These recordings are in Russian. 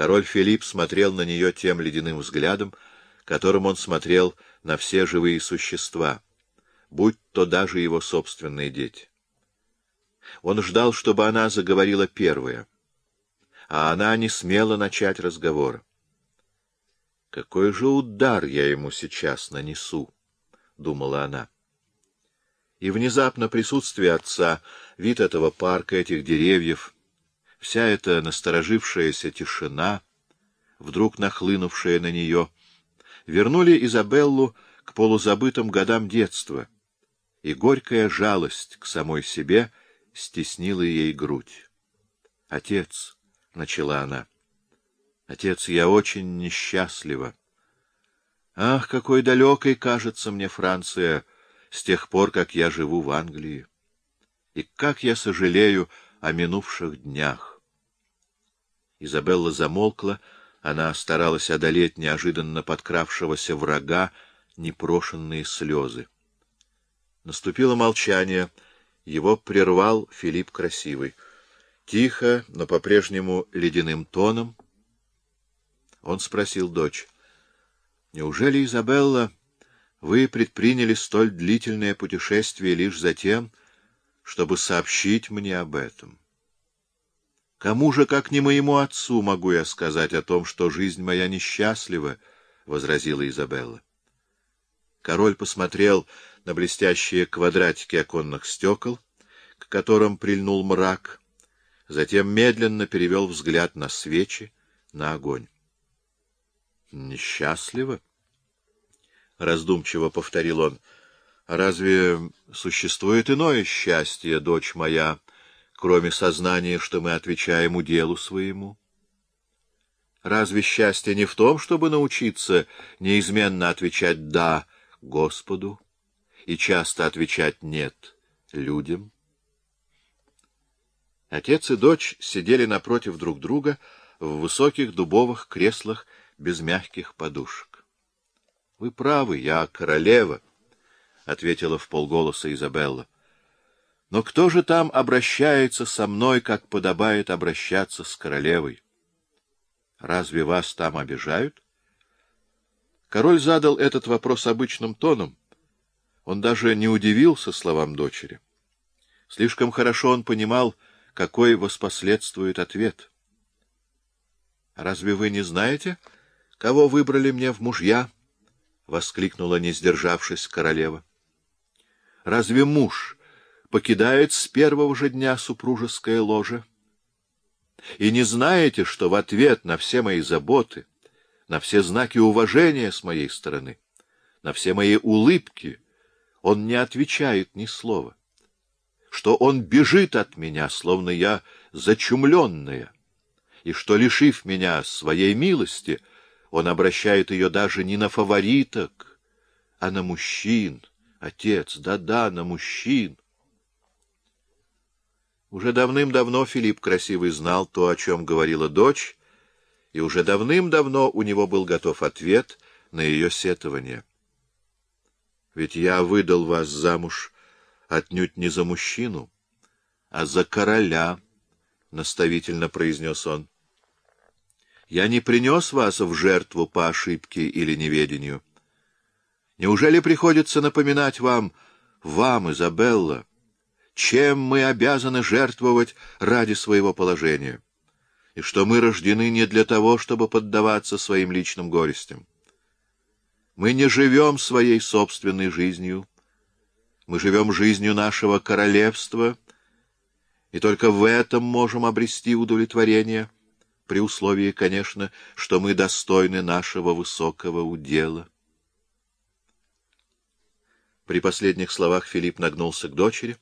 Король Филипп смотрел на нее тем ледяным взглядом, которым он смотрел на все живые существа, будь то даже его собственные дети. Он ждал, чтобы она заговорила первая, а она не смела начать разговор. «Какой же удар я ему сейчас нанесу?» — думала она. И внезапно присутствие отца, вид этого парка, этих деревьев, вся эта насторожившаяся тишина, вдруг нахлынувшая на нее, вернули Изабеллу к полузабытым годам детства, и горькая жалость к самой себе стеснила ей грудь. «Отец», — начала она, — «отец, я очень несчастлива. Ах, какой далекой кажется мне Франция!» с тех пор, как я живу в Англии. И как я сожалею о минувших днях. Изабелла замолкла, она старалась одолеть неожиданно подкравшегося врага непрошенные слезы. Наступило молчание, его прервал Филипп Красивый. Тихо, но по-прежнему ледяным тоном он спросил дочь, «Неужели Изабелла...» Вы предприняли столь длительное путешествие лишь за тем, чтобы сообщить мне об этом. Кому же, как не моему отцу, могу я сказать о том, что жизнь моя несчастлива, — возразила Изабелла. Король посмотрел на блестящие квадратики оконных стекол, к которым прильнул мрак, затем медленно перевел взгляд на свечи, на огонь. — Несчастливо? —— раздумчиво повторил он. — Разве существует иное счастье, дочь моя, кроме сознания, что мы отвечаем уделу своему? Разве счастье не в том, чтобы научиться неизменно отвечать «да» Господу и часто отвечать «нет» людям? Отец и дочь сидели напротив друг друга в высоких дубовых креслах без мягких подушек. — Вы правы, я королева, — ответила в полголоса Изабелла. — Но кто же там обращается со мной, как подобает обращаться с королевой? Разве вас там обижают? Король задал этот вопрос обычным тоном. Он даже не удивился словам дочери. Слишком хорошо он понимал, какой воспоследствует ответ. — Разве вы не знаете, кого выбрали мне в мужья? —— воскликнула, не сдержавшись, королева. — Разве муж покидает с первого же дня супружеское ложе? И не знаете, что в ответ на все мои заботы, на все знаки уважения с моей стороны, на все мои улыбки он не отвечает ни слова, что он бежит от меня, словно я зачумленная, и что, лишив меня своей милости, — он обращает ее даже не на фавориток, а на мужчин. Отец, да-да, на мужчин. Уже давным-давно Филипп Красивый знал то, о чем говорила дочь, и уже давным-давно у него был готов ответ на ее сетование. «Ведь я выдал вас замуж отнюдь не за мужчину, а за короля», — наставительно произнес он. Я не принес вас в жертву по ошибке или неведению. Неужели приходится напоминать вам, вам, Изабелла, чем мы обязаны жертвовать ради своего положения, и что мы рождены не для того, чтобы поддаваться своим личным горестям? Мы не живем своей собственной жизнью, мы живем жизнью нашего королевства, и только в этом можем обрести удовлетворение — при условии, конечно, что мы достойны нашего высокого удела. При последних словах Филипп нагнулся к дочери,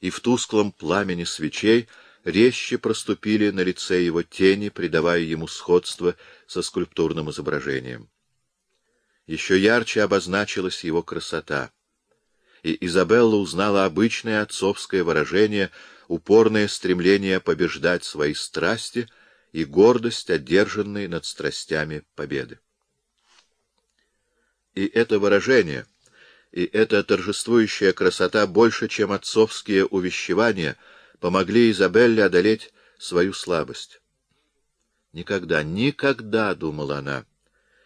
и в тусклом пламени свечей резче проступили на лице его тени, придавая ему сходство со скульптурным изображением. Еще ярче обозначилась его красота, и Изабелла узнала обычное отцовское выражение, упорное стремление побеждать свои страсти — и гордость, одержанной над страстями победы. И это выражение, и эта торжествующая красота больше, чем отцовские увещевания, помогли Изабелле одолеть свою слабость. Никогда, никогда, — думала она, —